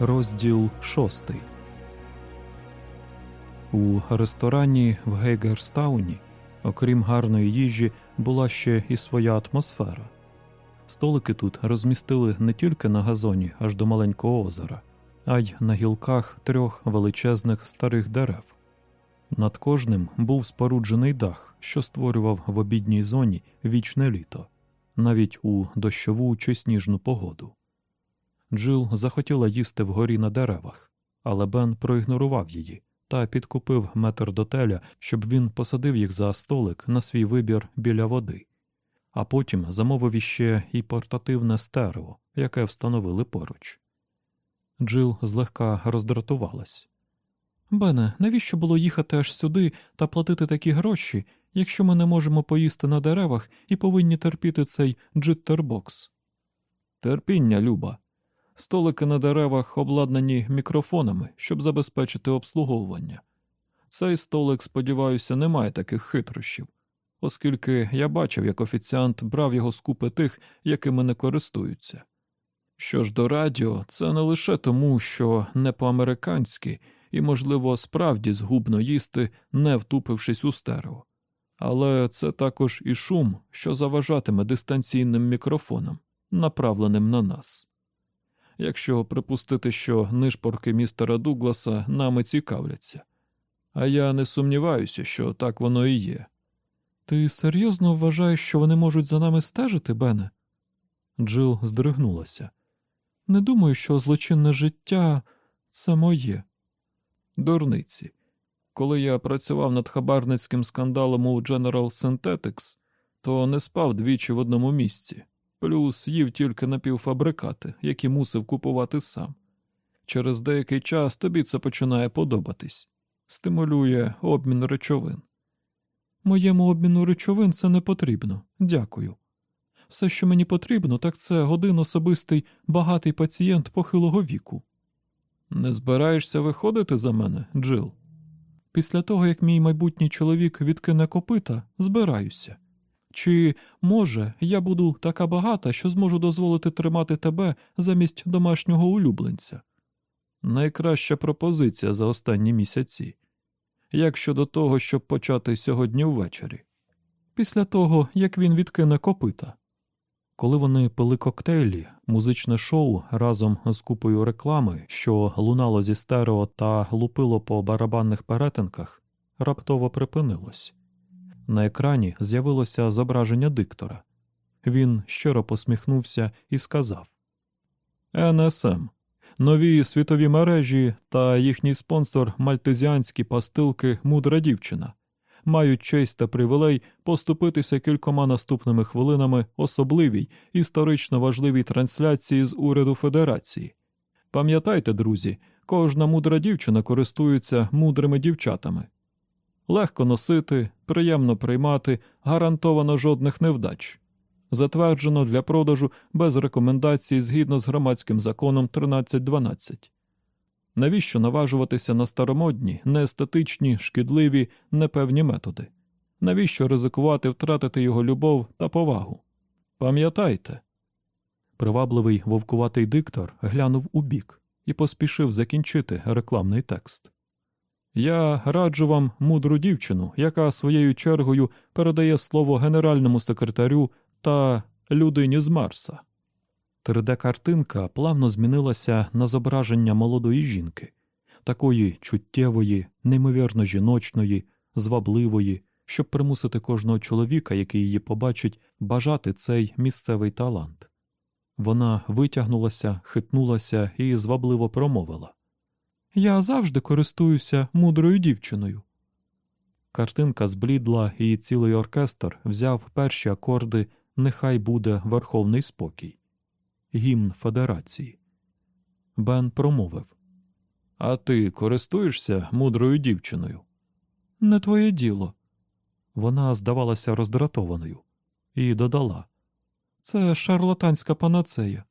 Розділ шостий. У ресторані в Гейгерстауні, окрім гарної їжі, була ще і своя атмосфера. Столики тут розмістили не тільки на газоні аж до маленького озера, а й на гілках трьох величезних старих дерев. Над кожним був споруджений дах, що створював в обідній зоні вічне літо, навіть у дощову чи сніжну погоду. Джил захотіла їсти вгорі на деревах, але Бен проігнорував її та підкупив метр дотеля, щоб він посадив їх за столик на свій вибір біля води, а потім замовив іще і портативне стерео, яке встановили поруч. Джил злегка роздратувалась. Бене, навіщо було їхати аж сюди та платити такі гроші, якщо ми не можемо поїсти на деревах і повинні терпіти цей джиттербокс? Терпіння, Люба. Столики на деревах обладнані мікрофонами, щоб забезпечити обслуговування. Цей столик, сподіваюся, не має таких хитрощів, оскільки я бачив, як офіціант брав його з купи тих, якими не користуються. Що ж до радіо, це не лише тому, що не по-американськи і, можливо, справді згубно їсти, не втупившись у стерео. Але це також і шум, що заважатиме дистанційним мікрофоном, направленим на нас якщо припустити, що нишпорки містера Дугласа нами цікавляться. А я не сумніваюся, що так воно і є. Ти серйозно вважаєш, що вони можуть за нами стежити, Бене? Джил здригнулася. Не думаю, що злочинне життя це моє. Дурниці. Коли я працював над хабарницьким скандалом у General Synthetics, то не спав двічі в одному місці, плюс їв тільки напівфабрикати, які мусив купувати сам. Через деякий час тобі це починає подобатись, стимулює обмін речовин. Моєму обміну речовин це не потрібно, дякую. Все, що мені потрібно, так це один особистий багатий пацієнт похилого віку. Не збираєшся виходити за мене, Джил? Після того, як мій майбутній чоловік відкине копита, збираюся. Чи, може, я буду така багата, що зможу дозволити тримати тебе замість домашнього улюбленця? Найкраща пропозиція за останні місяці. Як щодо того, щоб почати сьогодні ввечері, після того, як він відкине копита. Коли вони пили коктейлі, музичне шоу разом з купою реклами, що лунало зі стерео та лупило по барабанних перетинках, раптово припинилось. На екрані з'явилося зображення диктора. Він щиро посміхнувся і сказав: НСМ. Нові світові мережі та їхній спонсор мальтезіанські пастилки Мудра дівчина мають честь та привілей поступитися кількома наступними хвилинами особливій історично важливій трансляції з уряду Федерації. Пам'ятайте, друзі, кожна мудра дівчина користується мудрими дівчатами. Легко носити, приємно приймати, гарантовано жодних невдач. Затверджено для продажу без рекомендацій згідно з громадським законом 1312. Навіщо наважуватися на старомодні, неестетичні, шкідливі, непевні методи? Навіщо ризикувати втратити його любов та повагу? Пам'ятайте. Привабливий вовкуватий диктор глянув у бік і поспішив закінчити рекламний текст. Я раджу вам мудру дівчину, яка своєю чергою передає слово генеральному секретарю та людині з Марса. 3D-картинка плавно змінилася на зображення молодої жінки, такої чуттєвої, неймовірно жіночної, звабливої, щоб примусити кожного чоловіка, який її побачить, бажати цей місцевий талант. Вона витягнулася, хитнулася і звабливо промовила Я завжди користуюся мудрою дівчиною. Картинка зблідла, і цілий оркестр взяв перші акорди Нехай буде верховний спокій. гімн Федерації. Бен промовив А ти користуєшся мудрою дівчиною? Не твоє діло. Вона здавалася роздратованою і додала Це шарлатанська панацея.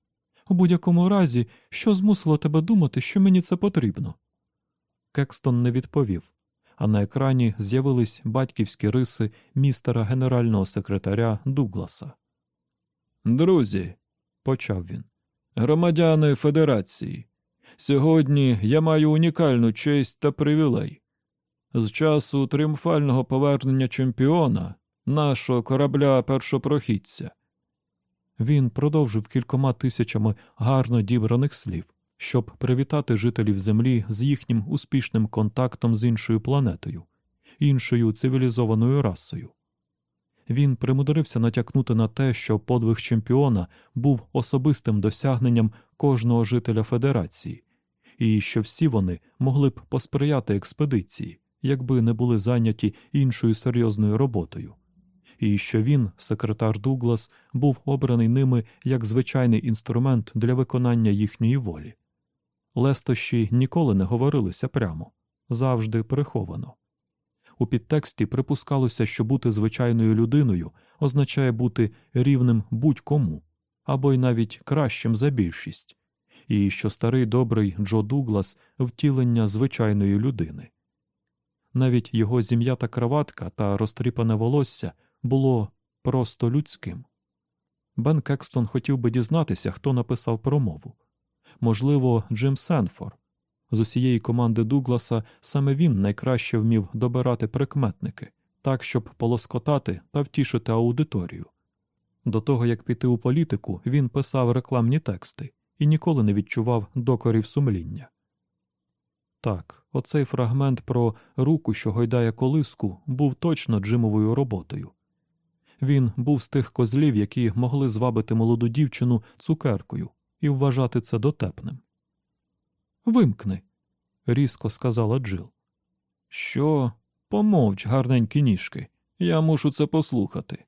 У будь-якому разі, що змусило тебе думати, що мені це потрібно? Кекстон не відповів, а на екрані з'явились батьківські риси містера генерального секретаря Дугласа. Друзі, почав він, громадяни Федерації. Сьогодні я маю унікальну честь та привілей. З часу тріумфального повернення чемпіона, нашого корабля першопрохідця. Він продовжив кількома тисячами гарно дібраних слів, щоб привітати жителів Землі з їхнім успішним контактом з іншою планетою, іншою цивілізованою расою. Він примудрився натякнути на те, що подвиг чемпіона був особистим досягненням кожного жителя Федерації, і що всі вони могли б посприяти експедиції, якби не були зайняті іншою серйозною роботою, і що він, секретар Дуглас, був обраний ними як звичайний інструмент для виконання їхньої волі. Лестощі ніколи не говорилися прямо, завжди приховано. У підтексті припускалося, що бути звичайною людиною означає бути рівним будь-кому, або й навіть кращим за більшість, і що старий добрий Джо Дуглас втілення звичайної людини. Навіть його зім'ята краватка та розтріпане волосся було просто людським. Бен Кекстон хотів би дізнатися, хто написав промову. Можливо, Джим Сенфор. З усієї команди Дугласа саме він найкраще вмів добирати прикметники, так, щоб полоскотати та втішити аудиторію. До того як піти у політику, він писав рекламні тексти і ніколи не відчував докорів сумління. Так, оцей фрагмент про руку, що гойдає колиску, був точно Джимовою роботою. Він був з тих козлів, які могли звабити молоду дівчину цукеркою і вважати це дотепним. Вимкни, різко сказала Джил. Що? Помовч, гарненькі ніжки. Я мушу це послухати.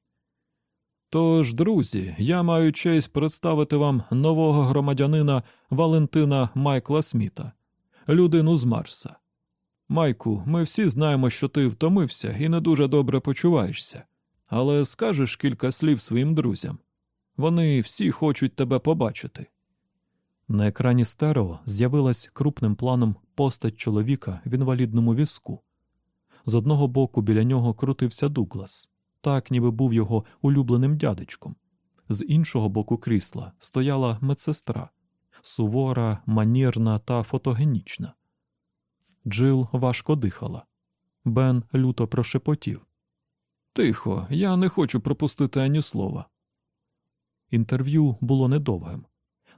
Тож, друзі, я маю честь представити вам нового громадянина Валентина Майкла Сміта, людину з Марса. Майку, ми всі знаємо, що ти втомився і не дуже добре почуваєшся, але скажеш кілька слів своїм друзям. Вони всі хочуть тебе побачити. На екрані стерео з'явилась крупним планом постать чоловіка в інвалідному візку. З одного боку біля нього крутився Дуглас, так ніби був його улюбленим дядечком. З іншого боку крісла стояла медсестра сувора, манірна та фотогенічна. Джил важко дихала. Бен люто прошепотів. Тихо, я не хочу пропустити ані слова. Інтерв'ю було недовгим.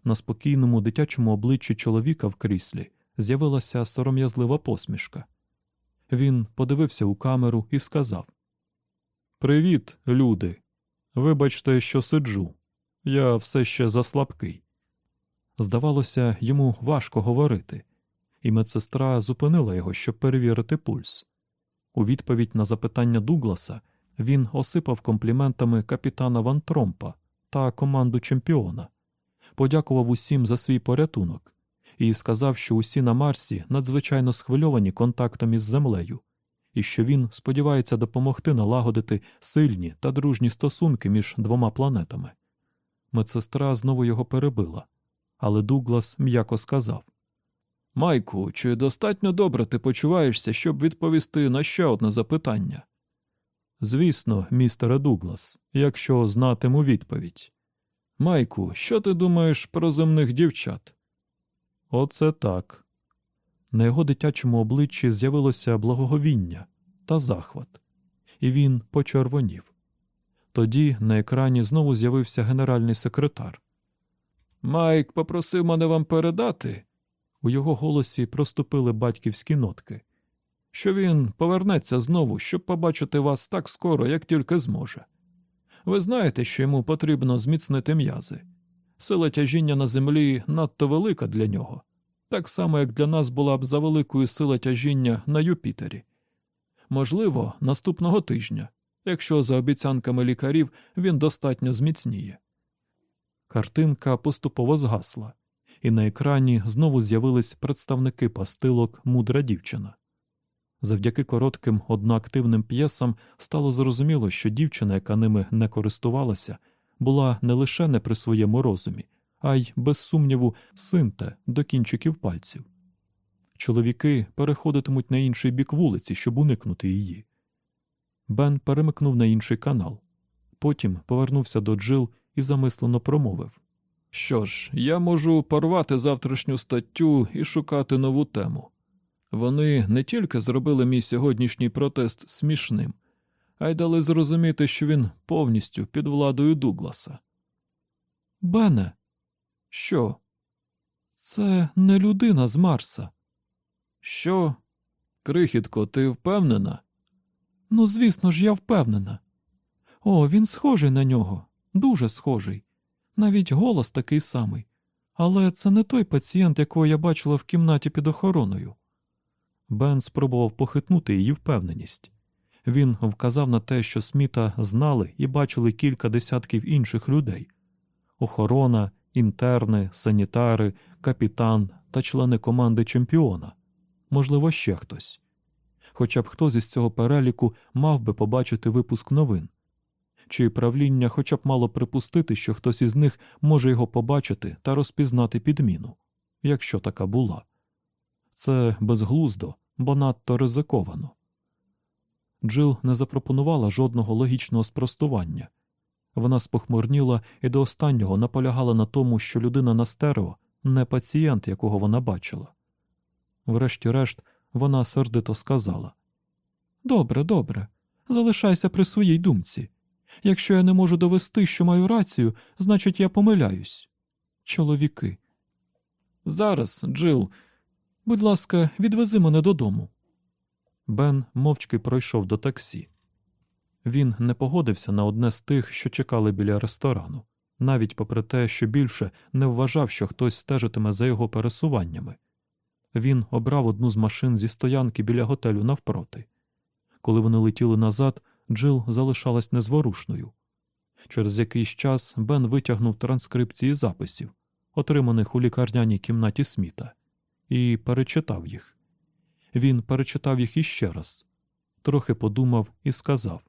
На спокійному дитячому обличчі чоловіка в кріслі з'явилася сором'язлива посмішка. Він подивився у камеру і сказав: Привіт, люди. Вибачте, що сиджу. Я все ще заслабкий. Здавалося, йому важко говорити, і медсестра зупинила його, щоб перевірити пульс. У відповідь на запитання Дугласа він осипав компліментами капітана Ван Тромпа та команду чемпіона, подякував усім за свій порятунок і сказав, що усі на Марсі надзвичайно схвильовані контактом із землею, і що він сподівається допомогти налагодити сильні та дружні стосунки між двома планетами. Медсестра знову його перебила, але Дуглас м'яко сказав Майку, чи достатньо добре ти почуваєшся, щоб відповісти на ще одне запитання? Звісно, містере Дуглас, якщо знатиму відповідь. Майку, що ти думаєш про земних дівчат? Оце так. На його дитячому обличчі з'явилося благоговіння та захват, і він почервонів. Тоді на екрані знову з'явився генеральний секретар. Майк попросив мене вам передати. У його голосі проступили батьківські нотки, що він повернеться знову, щоб побачити вас так скоро, як тільки зможе. Ви знаєте, що йому потрібно зміцнити м'язи. Сила тяжіння на землі надто велика для нього, так само, як для нас була б завеликою сила тяжіння на Юпітері. Можливо, наступного тижня, якщо за обіцянками лікарів він достатньо зміцніє. Картинка поступово згасла, і на екрані знову з'явились представники пастилок Мудра дівчина. Завдяки коротким одноактивним п'єсам стало зрозуміло, що дівчина, яка ними не користувалася, була не лише не при своєму розумі, а й, без сумніву, синте до кінчиків пальців. Чоловіки переходитимуть на інший бік вулиці, щоб уникнути її. Бен перемикнув на інший канал. Потім повернувся до Джил і замислено промовив Що ж, я можу порвати завтрашню статтю і шукати нову тему. Вони не тільки зробили мій сьогоднішній протест смішним, а й дали зрозуміти, що він повністю під владою Дугласа. Бене, що? Це не людина з Марса. Що? Крихітко, ти впевнена? Ну, звісно ж, я впевнена. О, він схожий на нього, дуже схожий. Навіть голос такий самий. Але це не той пацієнт, якого я бачила в кімнаті під охороною. Бен спробував похитнути її впевненість. Він вказав на те, що Сміта знали і бачили кілька десятків інших людей охорона, інтерни, санітари, капітан та члени команди чемпіона, можливо, ще хтось. Хоча б хтось із цього переліку мав би побачити випуск новин, чи правління хоча б мало припустити, що хтось із них може його побачити та розпізнати підміну, якщо така була. Це безглуздо, бо надто ризиковано. Джил не запропонувала жодного логічного спростування. Вона спохмурніла і до останнього наполягала на тому, що людина на стерео не пацієнт, якого вона бачила. Врешті-решт, вона сердито сказала Добре, добре, залишайся при своїй думці. Якщо я не можу довести, що маю рацію, значить я помиляюсь. Чоловіки. Зараз, Джил, будь ласка, відвези мене додому. Бен мовчки пройшов до таксі. Він не погодився на одне з тих, що чекали біля ресторану, навіть попри те, що більше не вважав, що хтось стежитиме за його пересуваннями. Він обрав одну з машин зі стоянки біля готелю навпроти. Коли вони летіли назад, Джил залишалась незворушною. Через якийсь час Бен витягнув транскрипції записів, отриманих у лікарняній кімнаті Сміта, і перечитав їх. Він перечитав їх іще раз, трохи подумав і сказав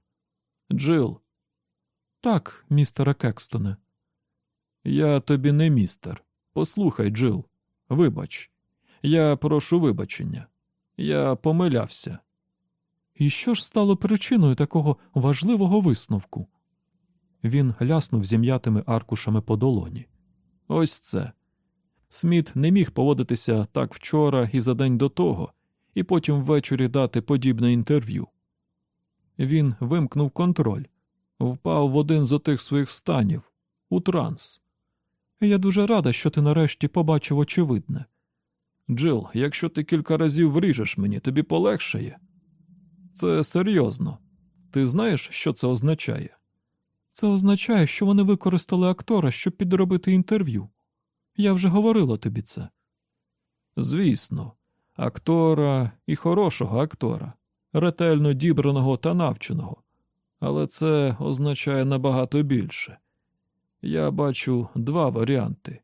Джил. Так, містере Кекстоне. Я тобі не містер. Послухай, Джил. Вибач. Я прошу вибачення. Я помилявся. І що ж стало причиною такого важливого висновку? Він ляснув зім'ятими аркушами по долоні. Ось це. Сміт не міг поводитися так вчора і за день до того, і потім ввечері дати подібне інтерв'ю. Він вимкнув контроль, впав в один з отих своїх станів у транс. Я дуже рада, що ти нарешті побачив очевидне. Джил, якщо ти кілька разів вріжеш мені, тобі полегшає. Це серйозно. Ти знаєш, що це означає? Це означає, що вони використали актора, щоб підробити інтерв'ю. Я вже говорила тобі це. Звісно, актора і хорошого актора, ретельно дібраного та навченого. Але це означає набагато більше. Я бачу два варіанти.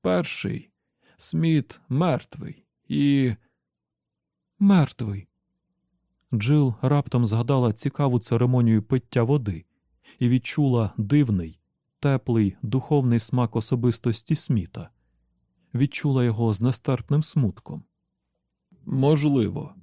Перший Сміт мертвий і. Мертвий. Джил раптом згадала цікаву церемонію пиття води і відчула дивний, теплий, духовний смак особистості Сміта, відчула його з нестерпним смутком. Можливо,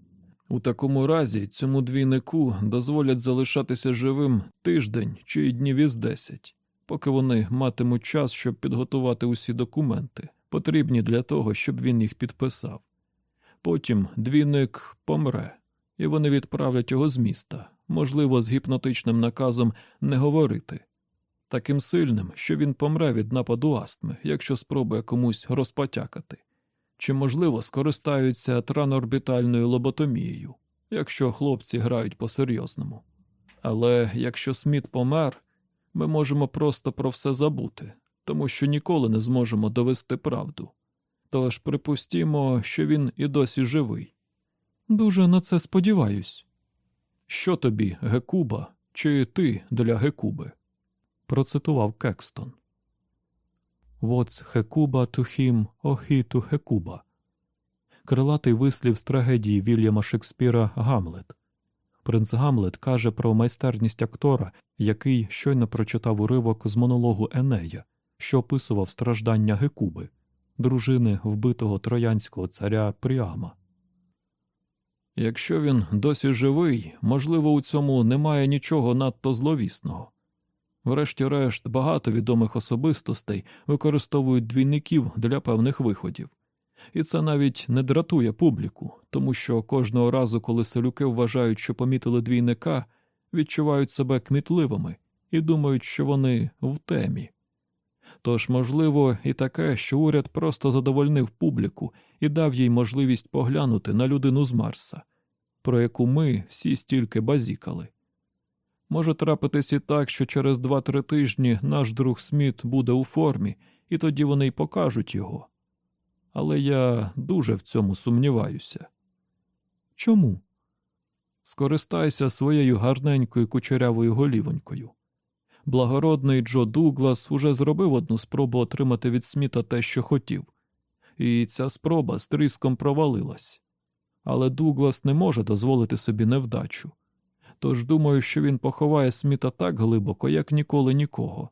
у такому разі цьому двійнику дозволять залишатися живим тиждень чи днів із десять, поки вони матимуть час, щоб підготувати усі документи, потрібні для того, щоб він їх підписав. Потім двійник помре і вони відправлять його з міста, можливо, з гіпнотичним наказом не говорити, таким сильним, що він помре від нападу астми, якщо спробує комусь розпотякати, чи, можливо, скористаються транорбітальною лоботомією, якщо хлопці грають по-серйозному. Але якщо Сміт помер, ми можемо просто про все забути, тому що ніколи не зможемо довести правду. Тож припустімо, що він і досі живий. Дуже на це сподіваюсь. Що тобі, Гекуба, чи ти для Гекуби? Процитував Кекстон. Воц хекуба тухім охіту хекуба. Крилатий вислів з трагедії Вільяма Шекспіра Гамлет. Принц Гамлет каже про майстерність актора, який щойно прочитав уривок з монологу Енея, що описував страждання Гекуби, дружини вбитого троянського царя Пріама. Якщо він досі живий, можливо, у цьому немає нічого надто зловісного. Врешті-решт, багато відомих особистостей використовують двійників для певних виходів. І це навіть не дратує публіку, тому що кожного разу, коли селюки вважають, що помітили двійника, відчувають себе кмітливими і думають, що вони в темі. Тож, можливо, і таке, що уряд просто задовольнив публіку і дав їй можливість поглянути на людину з Марса, про яку ми всі стільки базікали. Може трапитись і так, що через два-три тижні наш друг Сміт буде у формі, і тоді вони й покажуть його. Але я дуже в цьому сумніваюся. Чому? Скористайся своєю гарненькою кучерявою голівонькою. Благородний Джо Дуглас уже зробив одну спробу отримати від Сміта те, що хотів, і ця спроба з тріском провалилась. Але Дуглас не може дозволити собі невдачу. Тож думаю, що він поховає Сміта так глибоко, як ніколи нікого.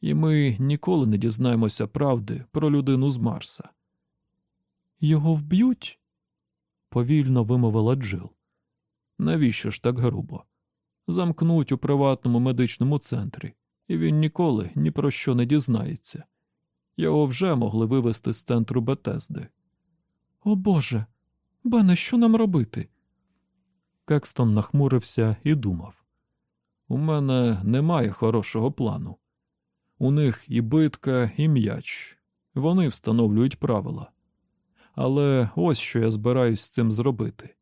І ми ніколи не дізнаємося правди про людину з Марса. Його вб'ють? повільно вимовила Джил. Навіщо ж так грубо? Замкнуть у приватному медичному центрі, і він ніколи ні про що не дізнається. Його вже могли вивезти з центру Бетезди. О Боже, Бене, що нам робити? Кекстон нахмурився і думав: У мене немає хорошого плану. У них і битка, і м'яч. Вони встановлюють правила. Але ось що я збираюсь з цим зробити.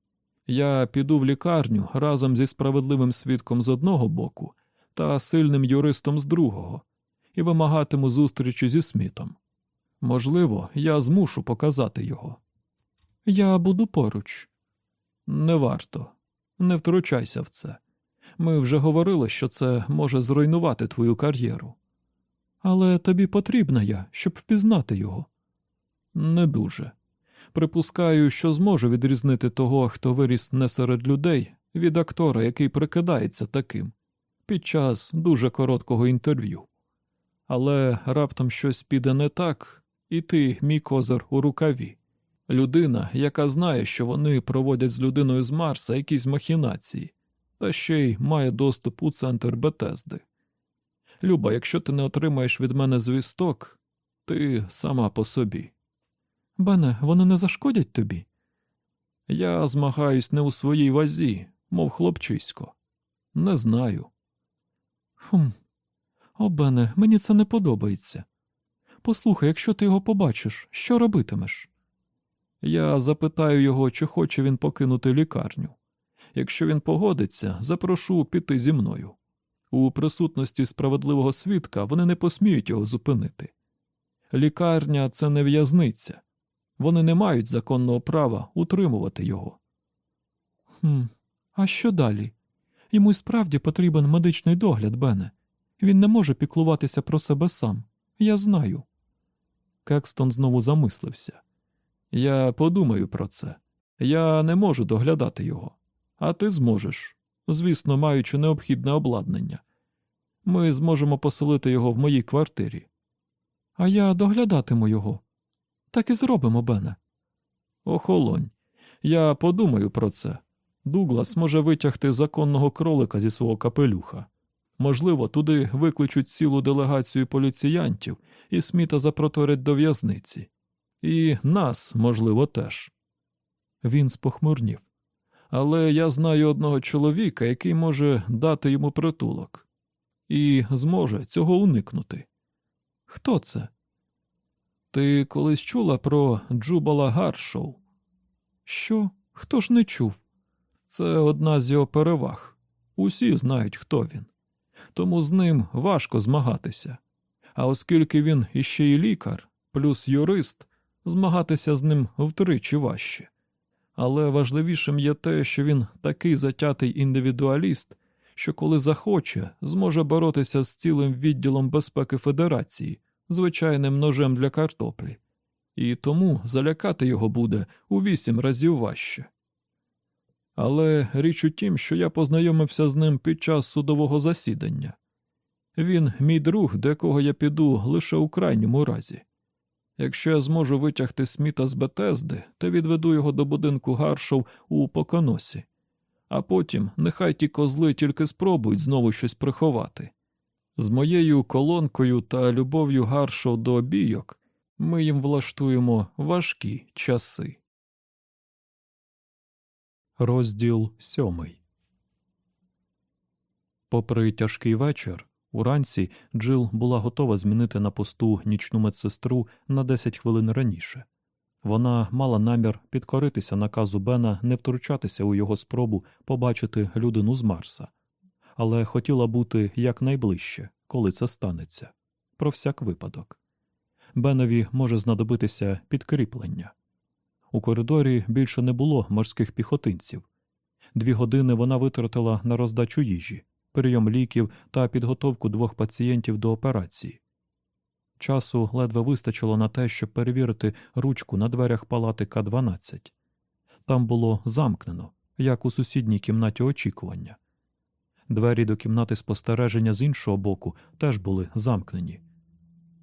Я піду в лікарню разом зі справедливим свідком з одного боку та сильним юристом з другого і вимагатиму зустрічі зі Смітом. Можливо, я змушу показати його. Я буду поруч. Не варто. Не втручайся в це. Ми вже говорили, що це може зруйнувати твою кар'єру. Але тобі потрібна я, щоб впізнати його. Не дуже. Припускаю, що зможу відрізнити того, хто виріс не серед людей, від актора, який прикидається таким, під час дуже короткого інтерв'ю. Але раптом щось піде не так, і ти, мій козир, у рукаві. Людина, яка знає, що вони проводять з людиною з Марса якісь махінації, та ще й має доступ у центр Бетезди. Люба, якщо ти не отримаєш від мене звісток, ти сама по собі. Бене, вони не зашкодять тобі? Я змагаюсь не у своїй вазі, мов хлопчисько. Не знаю. Хм, о, Бене, мені це не подобається. Послухай, якщо ти його побачиш, що робитимеш? Я запитаю його, чи хоче він покинути лікарню. Якщо він погодиться, запрошу піти зі мною. У присутності справедливого свідка вони не посміють його зупинити. Лікарня це не в'язниця. Вони не мають законного права утримувати його. «Хм, А що далі? Йому й справді потрібен медичний догляд, Бене. Він не може піклуватися про себе сам. Я знаю. Кекстон знову замислився. Я подумаю про це. Я не можу доглядати його, а ти зможеш, звісно, маючи необхідне обладнання. Ми зможемо поселити його в моїй квартирі. А я доглядатиму його. Так і зробимо, Бене. Охолонь. Я подумаю про це. Дуглас може витягти законного кролика зі свого капелюха. Можливо, туди викличуть цілу делегацію поліціянтів і сміта запроторять до в'язниці. І нас, можливо, теж. Він спохмурнів. Але я знаю одного чоловіка, який може дати йому притулок, і зможе цього уникнути. Хто це? Ти колись чула про Джубала Гаршоу? Що? Хто ж не чув? Це одна з його переваг. Усі знають, хто він. Тому з ним важко змагатися. А оскільки він іще й лікар, плюс юрист, змагатися з ним втричі важче. Але важливішим є те, що він такий затятий індивідуаліст, що коли захоче, зможе боротися з цілим відділом безпеки Федерації звичайним ножем для картоплі, і тому залякати його буде у вісім разів важче. Але річ у тім, що я познайомився з ним під час судового засідання. Він мій друг, до якого я піду лише у крайньому разі. Якщо я зможу витягти сміта з Бетезди, то відведу його до будинку Гаршов у поконосі, а потім нехай ті козли тільки спробують знову щось приховати. З моєю колонкою та любов'ю Гаршов до обійок ми їм влаштуємо важкі часи. Розділ сьомий. Попри тяжкий вечір, уранці Джил була готова змінити на посту нічну медсестру на 10 хвилин раніше. Вона мала намір підкоритися наказу Бена не втручатися у його спробу побачити людину з Марса, але хотіла бути якнайближче, коли це станеться, про всяк випадок. Бенові може знадобитися підкріплення. У коридорі більше не було морських піхотинців. Дві години вона витратила на роздачу їжі, прийом ліків та підготовку двох пацієнтів до операції. Часу ледве вистачило на те, щоб перевірити ручку на дверях палати К-12. Там було замкнено, як у сусідній кімнаті очікування. Двері до кімнати спостереження з іншого боку теж були замкнені.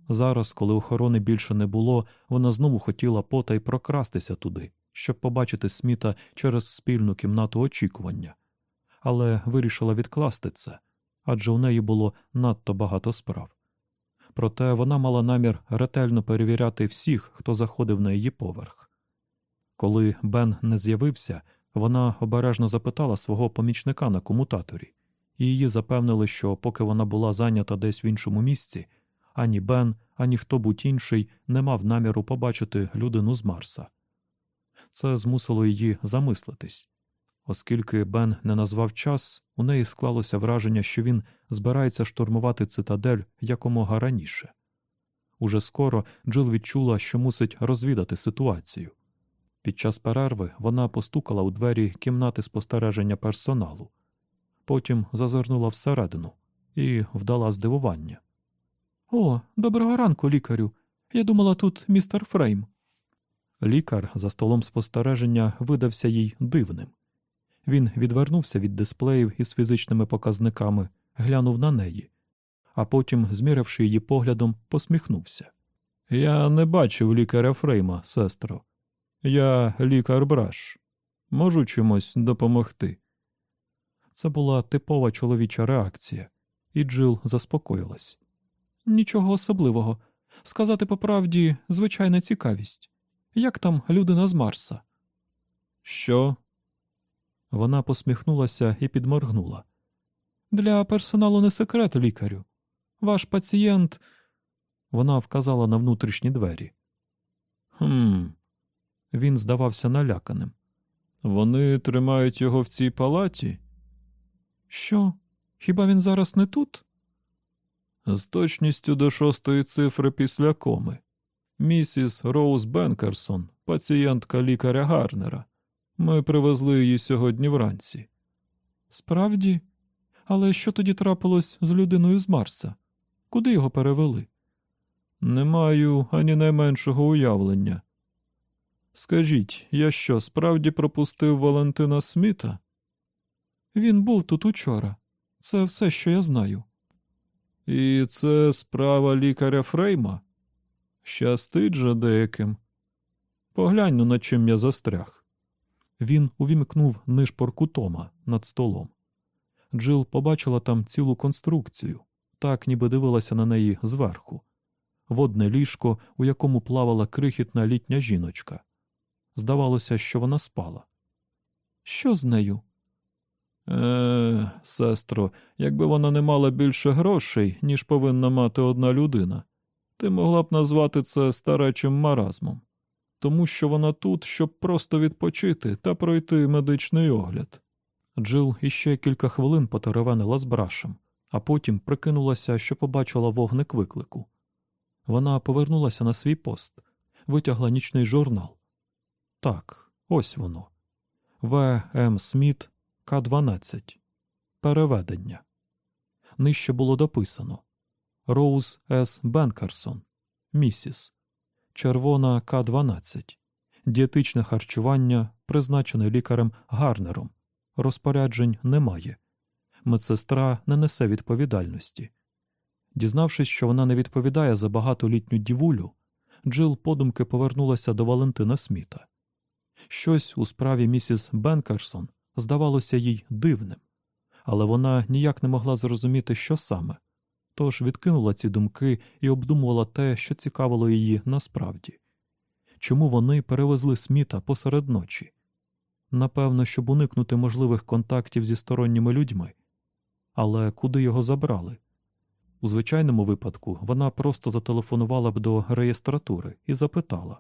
Зараз, коли охорони більше не було, вона знову хотіла потай прокрастися туди, щоб побачити сміта через спільну кімнату очікування, але вирішила відкласти це адже у неї було надто багато справ. Проте вона мала намір ретельно перевіряти всіх, хто заходив на її поверх. Коли Бен не з'явився, вона обережно запитала свого помічника на комутаторі, і її запевнили, що поки вона була зайнята десь в іншому місці, ані Бен, ані хто будь інший не мав наміру побачити людину з Марса. Це змусило її замислитись. Оскільки Бен не назвав час, у неї склалося враження, що він збирається штурмувати цитадель якомога раніше. Уже скоро Джил відчула, що мусить розвідати ситуацію. Під час перерви вона постукала у двері кімнати спостереження персоналу, потім зазирнула всередину і вдала здивування. О, доброго ранку, лікарю. Я думала, тут містер Фрейм. Лікар за столом спостереження видався їй дивним. Він відвернувся від дисплеїв із фізичними показниками, глянув на неї, а потім, зміривши її поглядом, посміхнувся. Я не бачив лікаря Фрейма, сестро. Я лікар Браш. Можу чимось допомогти. Це була типова чоловіча реакція, і Джил заспокоїлась. Нічого особливого. Сказати по правді, звичайна цікавість. Як там людина з Марса? Що? Вона посміхнулася і підморгнула. Для персоналу не секрет, лікарю. Ваш пацієнт. Вона вказала на внутрішні двері. Хм. Він здавався наляканим. Вони тримають його в цій палаті? Що? Хіба він зараз не тут? З точністю до шостої цифри після коми. Місіс Роуз Бенкерсон, пацієнтка лікаря Гарнера. Ми привезли її сьогодні вранці. Справді, але що тоді трапилось з людиною з Марса? Куди його перевели? Не маю ані найменшого уявлення. Скажіть, я що, справді пропустив Валентина Сміта? Він був тут учора. Це все, що я знаю. І це справа лікаря Фрейма? Щастить же деяким. Поглянь, ну, над чим я застряг. Він увімкнув нишпорку Тома над столом. Джил побачила там цілу конструкцію, так ніби дивилася на неї зверху, водне ліжко, у якому плавала крихітна літня жіночка. Здавалося, що вона спала. Що з нею? Е, сестро, якби вона не мала більше грошей, ніж повинна мати одна людина, ти могла б назвати це старечим маразмом, тому що вона тут, щоб просто відпочити та пройти медичний огляд. Джил іще кілька хвилин потеревенила з брашем, а потім прикинулася, що побачила вогник виклику. Вона повернулася на свій пост, витягла нічний журнал. Так, ось воно. В. М. Сміт, К-12. Переведення. Нижче було дописано Роуз С. Бенкерсон, місіс, червона К-12, дієтичне харчування, призначене лікарем Гарнером. Розпоряджень немає. Медсестра не несе відповідальності. Дізнавшись, що вона не відповідає за багатолітню дівулю, Джил подумки повернулася до Валентина Сміта. Щось у справі місіс Бенкерсон здавалося їй дивним, але вона ніяк не могла зрозуміти, що саме, тож відкинула ці думки і обдумувала те, що цікавило її насправді чому вони перевезли Сміта посеред ночі. Напевно, щоб уникнути можливих контактів зі сторонніми людьми. Але куди його забрали? У звичайному випадку вона просто зателефонувала б до реєстратури і запитала.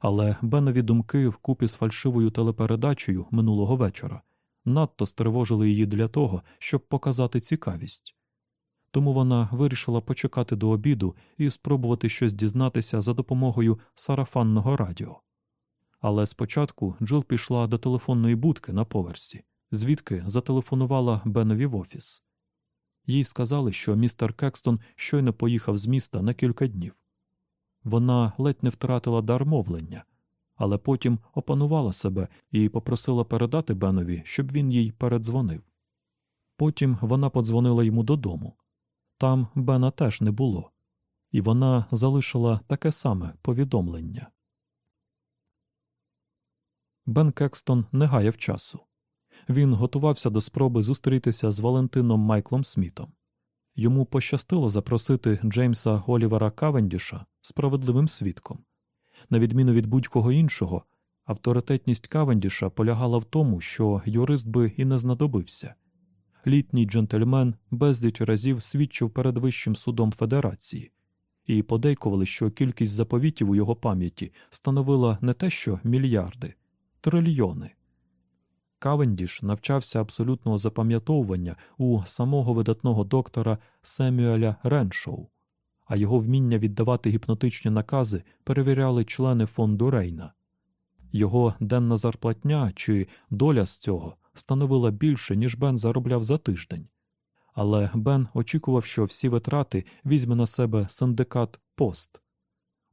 Але Бенові думки вкупі з фальшивою телепередачею минулого вечора надто стривожили її для того, щоб показати цікавість. Тому вона вирішила почекати до обіду і спробувати щось дізнатися за допомогою сарафанного радіо. Але спочатку Джул пішла до телефонної будки на поверсі, звідки зателефонувала Бенові в офіс. Їй сказали, що містер Кекстон щойно поїхав з міста на кілька днів. Вона ледь не втратила дар мовлення, але потім опанувала себе і попросила передати Бенові, щоб він їй передзвонив. Потім вона подзвонила йому додому. Там Бена теж не було, і вона залишила таке саме повідомлення. Бен Кекстон не гаяв часу. Він готувався до спроби зустрітися з Валентином Майклом Смітом. Йому пощастило запросити Джеймса Олівера Кавендіша справедливим свідком. На відміну від будь-кого іншого, авторитетність Кавендіша полягала в тому, що юрист би і не знадобився. Літній джентльмен безліч разів свідчив перед Вищим судом Федерації, і подейкували, що кількість заповітів у його пам'яті становила не те, що мільярди, трильйони. Кавендіш навчався абсолютного запам'ятовування у самого видатного доктора Семюеля Реншоу, а його вміння віддавати гіпнотичні накази перевіряли члени фонду Рейна. Його денна зарплатня чи доля з цього становила більше, ніж Бен заробляв за тиждень. Але Бен очікував, що всі витрати візьме на себе синдикат пост.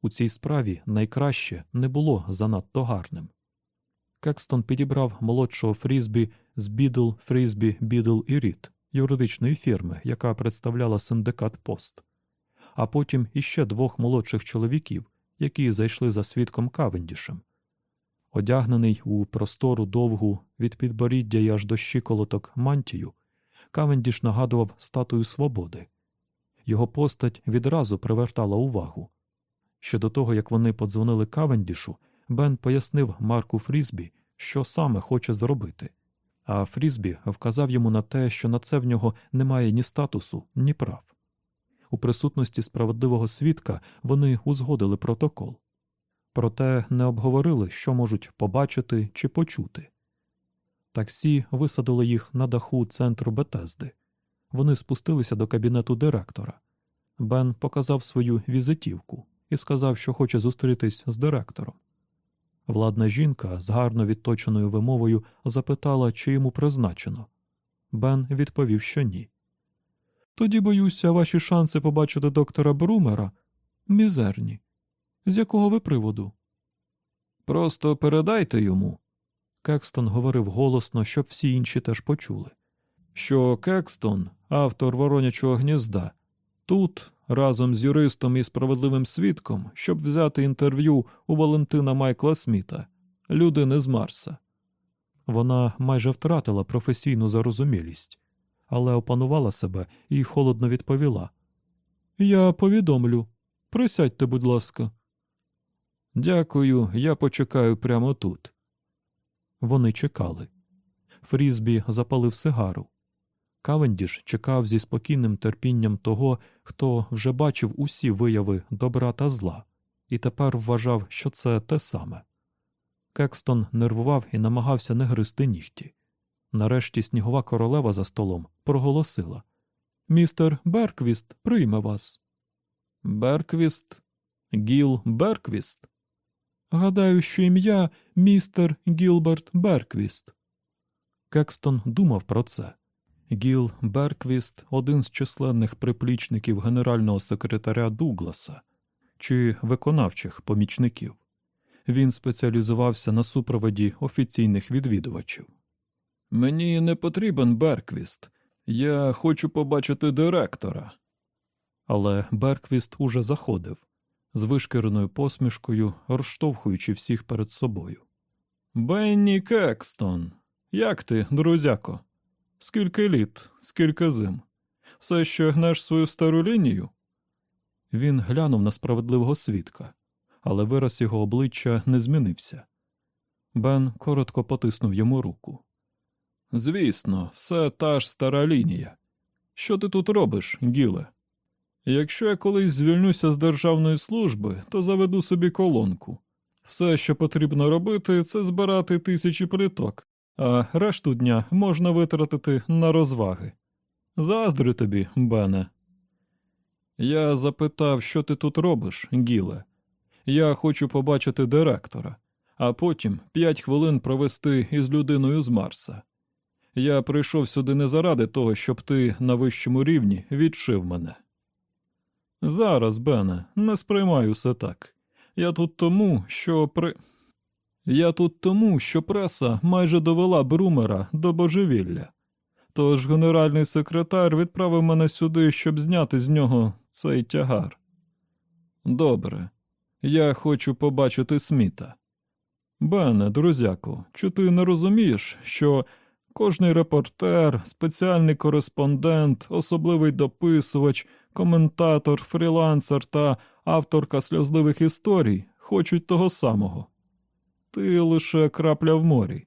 У цій справі найкраще не було занадто гарним. Кекстон підібрав молодшого Фрізбі з Бідл, Фрізбі, Бідл і Рід, юридичної фірми, яка представляла синдикат пост, а потім іще двох молодших чоловіків, які зайшли за свідком Кавендішем. Одягнений у простору довгу від підборіддя й аж до щиколоток мантію, Кавендіш нагадував статую свободи. Його постать відразу привертала увагу. Ще до того, як вони подзвонили Кавендішу, Бен пояснив Марку Фрізбі, що саме хоче зробити, а Фрізбі вказав йому на те, що на це в нього немає ні статусу, ні прав. У присутності справедливого свідка вони узгодили протокол, проте не обговорили, що можуть побачити чи почути. Таксі висадило їх на даху центру Бетезди. Вони спустилися до кабінету директора. Бен показав свою візитівку і сказав, що хоче зустрітись з директором. Владна жінка з гарно відточеною вимовою запитала, чи йому призначено. Бен відповів, що ні. Тоді, боюся, ваші шанси побачити доктора Брумера мізерні. З якого ви приводу? Просто передайте йому. Кекстон говорив голосно, щоб всі інші теж почули. Що Кекстон, автор воронячого гнізда, тут разом з юристом і справедливим свідком, щоб взяти інтерв'ю у Валентина Майкла Сміта, людини з Марса. Вона майже втратила професійну зарозумілість, але опанувала себе і холодно відповіла: Я повідомлю. Присядьте, будь ласка. Дякую, я почекаю прямо тут. Вони чекали. Фрізбі запалив сигару. Кавендіш чекав зі спокійним терпінням того, хто вже бачив усі вияви добра та зла, і тепер вважав, що це те саме. Кекстон нервував і намагався не гризти нігті. Нарешті снігова королева за столом проголосила Містер Берквіст прийме вас. Берквіст? Гіл Берквіст? Гадаю, що ім'я містер Гілберт Берквіст. Кекстон думав про це. Гіл Берквіст один з численних приплічників генерального секретаря Дугласа, чи виконавчих помічників. Він спеціалізувався на супроводі офіційних відвідувачів. Мені не потрібен Берквіст. Я хочу побачити директора. Але Берквіст уже заходив, з вишкіреною посмішкою, розштовхуючи всіх перед собою. Бенні Кекстон, як ти, друзяко? Скільки літ, скільки зим? Все ще гнеш свою стару лінію? Він глянув на справедливого свідка, але вираз його обличчя не змінився. Бен коротко потиснув йому руку. Звісно, все та ж стара лінія. Що ти тут робиш, Гіле? Якщо я колись звільнюся з державної служби, то заведу собі колонку. Все, що потрібно робити, це збирати тисячі пліток, а решту дня можна витратити на розваги. Заздрю тобі, Бене. Я запитав, що ти тут робиш, Гіле. Я хочу побачити директора, а потім п'ять хвилин провести із людиною з Марса. Я прийшов сюди не заради того, щоб ти на вищому рівні відшив мене. Зараз, Бене, не сприймаю все так. Я тут тому, що при. Я тут тому, що преса майже довела Брумера до божевілля. Тож генеральний секретар відправив мене сюди, щоб зняти з нього цей тягар. Добре, я хочу побачити Сміта. Бене, друзяку, чи ти не розумієш, що кожний репортер, спеціальний кореспондент, особливий дописувач, коментатор, фрілансер та авторка сльозливих історій хочуть того самого? Ти лише крапля в морі.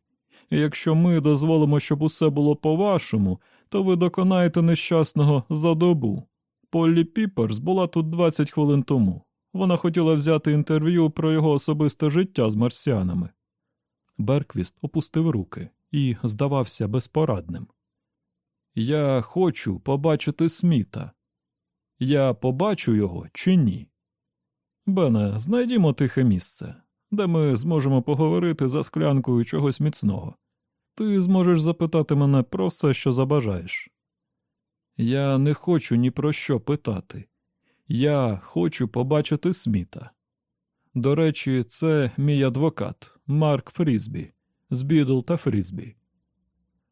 І якщо ми дозволимо, щоб усе було по-вашому, то ви доконаєте нещасного за добу. Поллі Піперс була тут 20 хвилин тому. Вона хотіла взяти інтерв'ю про його особисте життя з марсіанами. Берквіст опустив руки і здавався безпорадним. Я хочу побачити Сміта. Я побачу його чи ні? Бене, знайдімо тихе місце, де ми зможемо поговорити за склянкою чогось міцного. Ти зможеш запитати мене про все, що забажаєш. Я не хочу ні про що питати. Я хочу побачити Сміта. До речі, це мій адвокат Марк Фрізбі з Бідл та Фрізбі.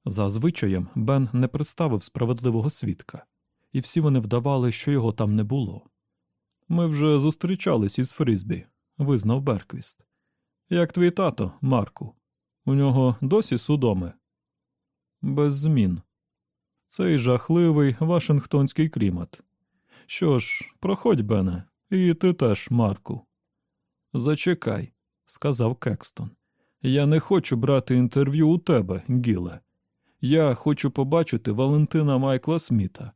За звичаєм Бен не представив справедливого свідка, і всі вони вдавали, що його там не було. Ми вже зустрічались із Фрізбі, визнав Берквіст. Як твій тато, Марку, у нього досі судоми? Без змін. Цей жахливий Вашингтонський клімат. Що ж, проходь, Бене, і ти теж, Марку. Зачекай, сказав Кекстон. Я не хочу брати інтерв'ю у тебе, Гіле. Я хочу побачити Валентина Майкла Сміта.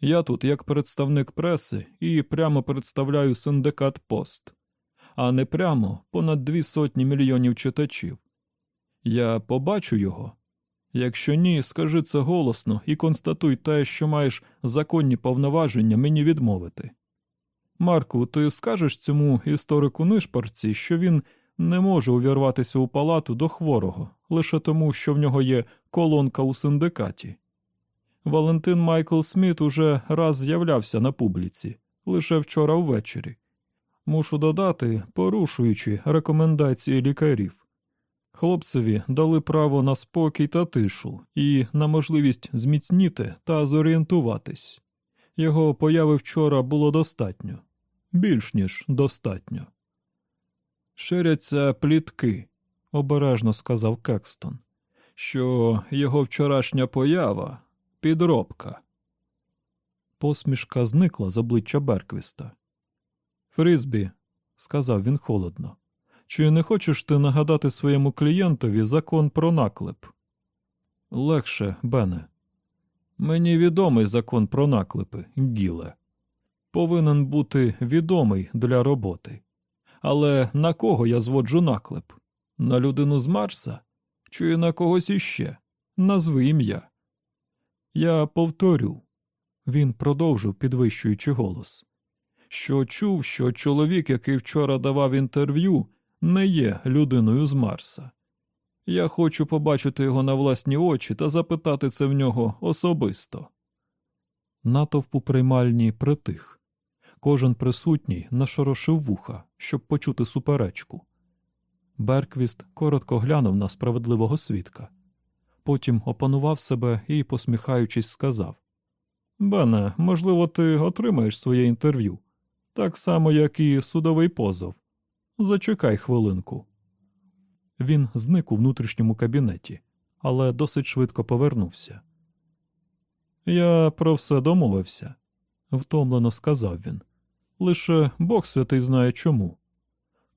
Я тут як представник преси і прямо представляю синдикат Пост, а не прямо понад дві сотні мільйонів читачів. Я побачу його. Якщо ні, скажи це голосно і констатуй те, що маєш законні повноваження мені відмовити. Марку, ти скажеш цьому історику нишпорці, що він не може увірватися у палату до хворого лише тому, що в нього є колонка у синдикаті. Валентин Майкл Сміт уже раз з'являвся на публіці лише вчора ввечері. Мушу додати, порушуючи рекомендації лікарів. Хлопцеві дали право на спокій та тишу і на можливість зміцніти та зорієнтуватись. Його появи вчора було достатньо, більш ніж достатньо. Ширяться плітки, обережно сказав Кекстон, що його вчорашня поява підробка. Посмішка зникла з обличчя Берквіста. Фрізбі, сказав він холодно, чи не хочеш ти нагадати своєму клієнтові закон про наклеп? Легше, Бене. Мені відомий закон про наклепи, Гіле. Повинен бути відомий для роботи. Але на кого я зводжу наклеп? На людину з Марса? Чи на когось іще? Назви ім'я. Я повторю, він продовжив, підвищуючи голос, що чув, що чоловік, який вчора давав інтерв'ю, не є людиною з Марса. Я хочу побачити його на власні очі та запитати це в нього особисто. Натовп у приймальні притих. Кожен присутній нашорошив вуха, щоб почути суперечку. Берквіст коротко глянув на справедливого свідка. Потім опанував себе і, посміхаючись, сказав Бене, можливо, ти отримаєш своє інтерв'ю, так само, як і судовий позов. Зачекай хвилинку. Він зник у внутрішньому кабінеті, але досить швидко повернувся. Я про все домовився, втомлено сказав він. Лише Бог святий знає чому.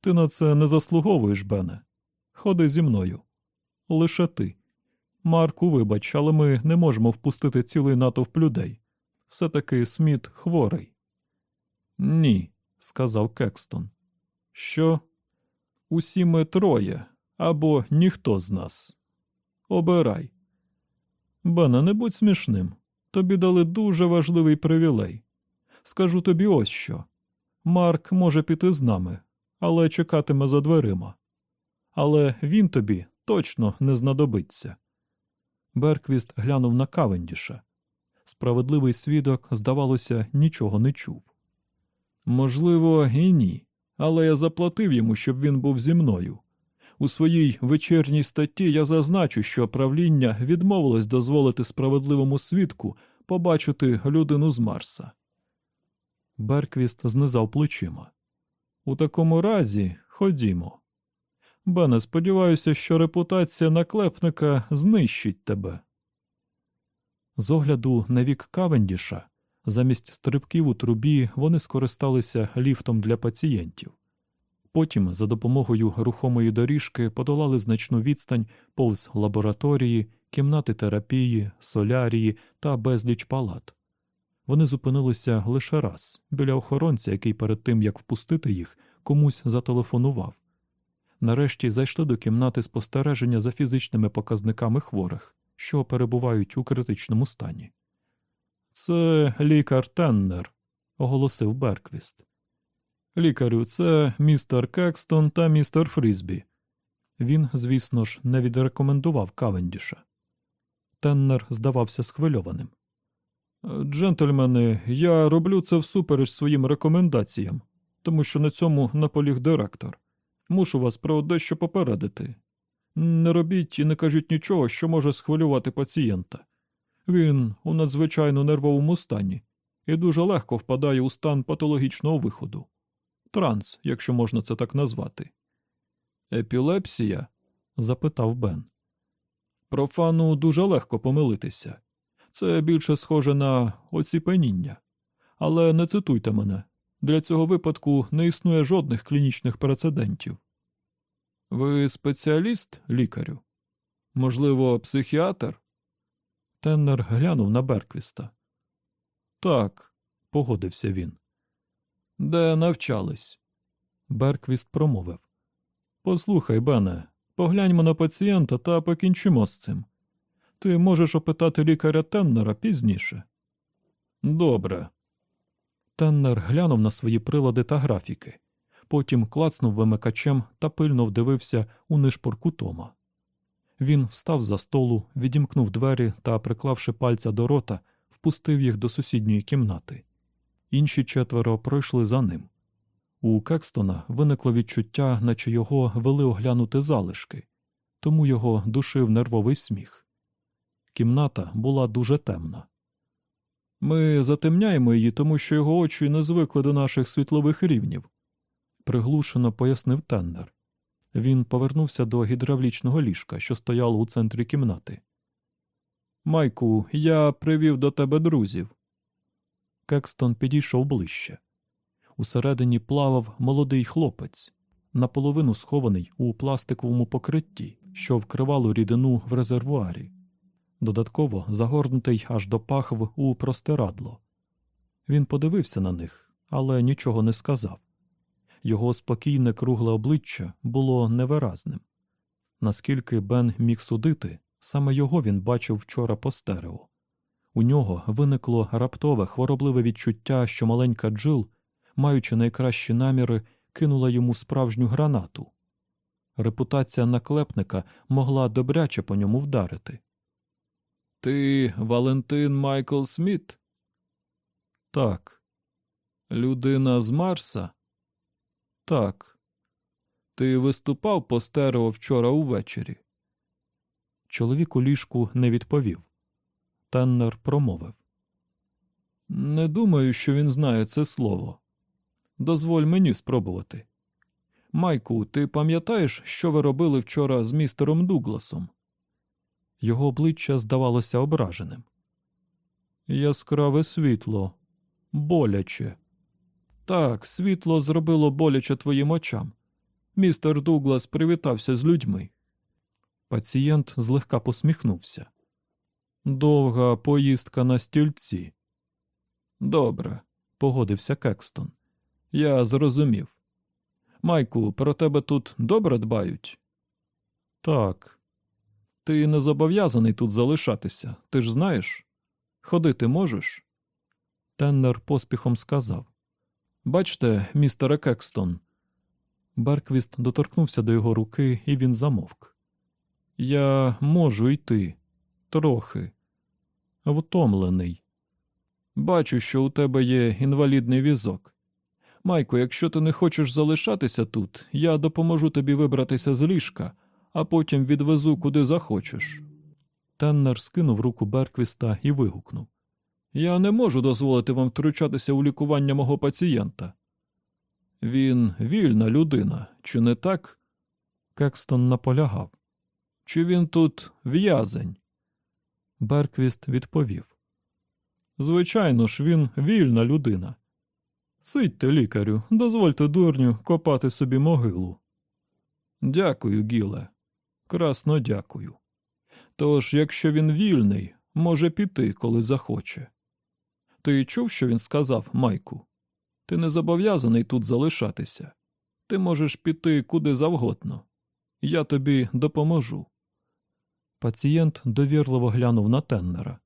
Ти на це не заслуговуєш, Бене. Ходи зі мною. Лише ти. Марку, вибач, але ми не можемо впустити цілий натовп людей. Все таки Сміт хворий. Ні, сказав Кекстон. Що? Усі ми троє або ніхто з нас. Обирай. Бене, не будь смішним. Тобі дали дуже важливий привілей. Скажу тобі ось що. Марк може піти з нами, але чекатиме за дверима. Але він тобі точно не знадобиться. Берквіст глянув на Кавендіша. Справедливий свідок, здавалося, нічого не чув. Можливо, і ні, але я заплатив йому, щоб він був зі мною. У своїй вечірній статті я зазначу, що правління відмовилось дозволити справедливому свідку побачити людину з Марса. Берквіст знизав плечима. У такому разі ходімо. Бене, сподіваюся, що репутація наклепника знищить тебе. З огляду на вік Кавендіша, замість стрибків у трубі вони скористалися ліфтом для пацієнтів. Потім, за допомогою рухомої доріжки, подолали значну відстань повз лабораторії, кімнати терапії, солярії та безліч палат. Вони зупинилися лише раз біля охоронця, який перед тим як впустити їх, комусь зателефонував. Нарешті зайшли до кімнати спостереження за фізичними показниками хворих, що перебувають у критичному стані. Це лікар Теннер, оголосив Берквіст. Лікарю, це містер Кекстон та містер Фрізбі. Він, звісно ж, не відрекомендував Кавендіша. Теннер здавався схвильованим. Джентльмени, я роблю це всупереч своїм рекомендаціям, тому що на цьому наполіг директор. Мушу вас про дещо попередити. Не робіть і не кажіть нічого, що може схвилювати пацієнта. Він у надзвичайно нервовому стані і дуже легко впадає у стан патологічного виходу. Транс, якщо можна це так назвати. Епілепсія? запитав Бен. Профану дуже легко помилитися. Це більше схоже на оціпеніння. Але не цитуйте мене. Для цього випадку не існує жодних клінічних прецедентів. Ви спеціаліст, лікарю? Можливо, психіатр? Теннер глянув на Берквіста. Так, погодився він. Де навчались? Берквіст промовив. Послухай, Бене, погляньмо на пацієнта та покінчимо з цим. Ти можеш опитати лікаря Теннера пізніше. Добре. Теннер глянув на свої прилади та графіки, потім клацнув вимикачем та пильно вдивився у нишпорку Тома. Він встав за столу, відімкнув двері та, приклавши пальця до рота, впустив їх до сусідньої кімнати. Інші четверо пройшли за ним. У Кекстона виникло відчуття, наче його вели оглянути залишки, тому його душив нервовий сміх. Кімната була дуже темна. Ми затемняємо її, тому що його очі не звикли до наших світлових рівнів, приглушено пояснив Теннер. Він повернувся до гідравлічного ліжка, що стояло у центрі кімнати. Майку, я привів до тебе друзів. Кекстон підійшов ближче. Усередині плавав молодий хлопець, наполовину схований у пластиковому покритті, що вкривало рідину в резервуарі, додатково загорнутий аж до пахв у простирадло. Він подивився на них, але нічого не сказав. Його спокійне кругле обличчя було невиразним. Наскільки Бен міг судити, саме його він бачив вчора по стерео. У нього виникло раптове хворобливе відчуття, що маленька Джил, маючи найкращі наміри, кинула йому справжню гранату. Репутація наклепника могла добряче по ньому вдарити. Ти Валентин Майкл Сміт? Так. Людина з Марса? Так. Ти виступав по стерео вчора увечері. Чоловік у ліжку не відповів. Теннер промовив. Не думаю, що він знає це слово. Дозволь мені спробувати. Майку, ти пам'ятаєш, що ви робили вчора з містером Дугласом? Його обличчя здавалося ображеним. Яскраве світло, боляче. Так, світло зробило боляче твоїм очам. Містер Дуглас привітався з людьми. Пацієнт злегка посміхнувся. Довга поїздка на стільці. Добре, погодився Кекстон. Я зрозумів. Майку, про тебе тут добре дбають? Так. Ти не зобов'язаний тут залишатися, ти ж знаєш? Ходити можеш? Теннер поспіхом сказав. Бачте, містере Кекстон. Берквіст доторкнувся до його руки, і він замовк. Я можу йти трохи. Втомлений. Бачу, що у тебе є інвалідний візок. Майко, якщо ти не хочеш залишатися тут, я допоможу тобі вибратися з ліжка, а потім відвезу куди захочеш. Теннер скинув руку Берквіста і вигукнув Я не можу дозволити вам втручатися у лікування мого пацієнта. Він вільна людина, чи не так? Кекстон наполягав. Чи він тут в'язень? Берквіст відповів. Звичайно ж, він вільна людина. Сидьте, лікарю, дозвольте дурню копати собі могилу. Дякую, Гіле. Красно дякую. Тож, якщо він вільний, може піти, коли захоче. Ти чув, що він сказав, Майку? Ти не зобов'язаний тут залишатися. Ти можеш піти куди завгодно. Я тобі допоможу. Пацієнт довірливо глянув на Теннера.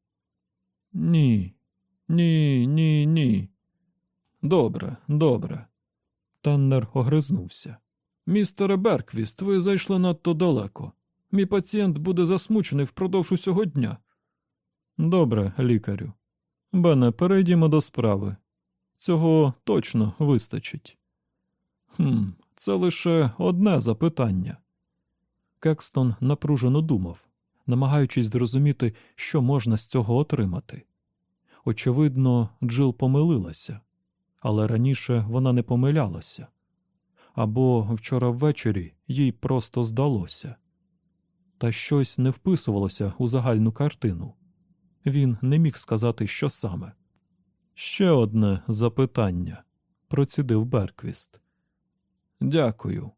Ні, ні, ні, ні. Добре, добре. Теннер огризнувся. Містере Берквіст, ви зайшли надто далеко. Мій пацієнт буде засмучений впродовж усього дня. Добре, лікарю. Бене, перейдімо до справи. Цього точно вистачить. Хм, Це лише одне запитання. Кекстон напружено думав, намагаючись зрозуміти, що можна з цього отримати. Очевидно, Джил помилилася, але раніше вона не помилялася або вчора ввечері їй просто здалося. Та щось не вписувалося у загальну картину. Він не міг сказати, що саме. Ще одне запитання, процідив Берквіст. Дякую.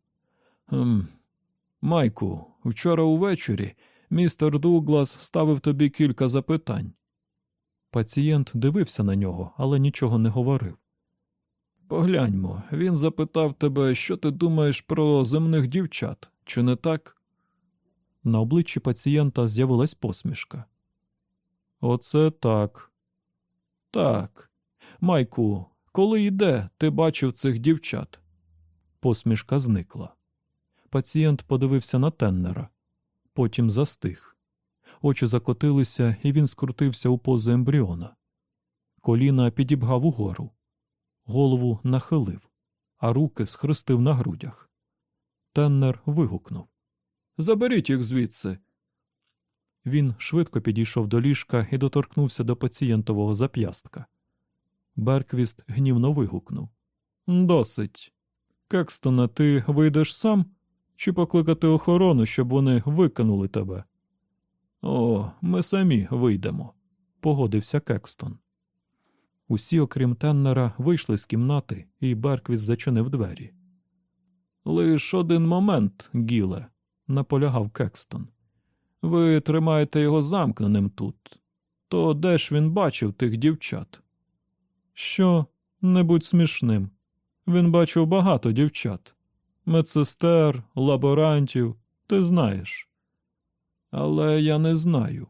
Ем, Майку, вчора увечері містер Дуглас ставив тобі кілька запитань. Пацієнт дивився на нього, але нічого не говорив. Погляньмо, він запитав тебе, що ти думаєш про земних дівчат, чи не так? На обличчі пацієнта з'явилась посмішка. Оце так. Так. Майку, коли йде, ти бачив цих дівчат? Посмішка зникла. Пацієнт подивився на Теннера, потім застиг. Очі закотилися, і він скрутився у позу ембріона. Коліна підібгав угору голову нахилив, а руки схрестив на грудях. Теннер вигукнув Заберіть їх звідси. Він швидко підійшов до ліжка і доторкнувся до пацієнтового зап'ястка. Берквіст гнівно вигукнув Досить. Кекстона, ти вийдеш сам чи покликати охорону, щоб вони викинули тебе? О, ми самі вийдемо, погодився Кекстон. Усі, окрім Теннера, вийшли з кімнати, і Берквіс зачинив двері. Лиш один момент, Гіле, наполягав Кекстон. Ви тримаєте його замкненим тут. То де ж він бачив тих дівчат? Що, не будь смішним. Він бачив багато дівчат медсестер, лаборантів, ти знаєш. Але я не знаю.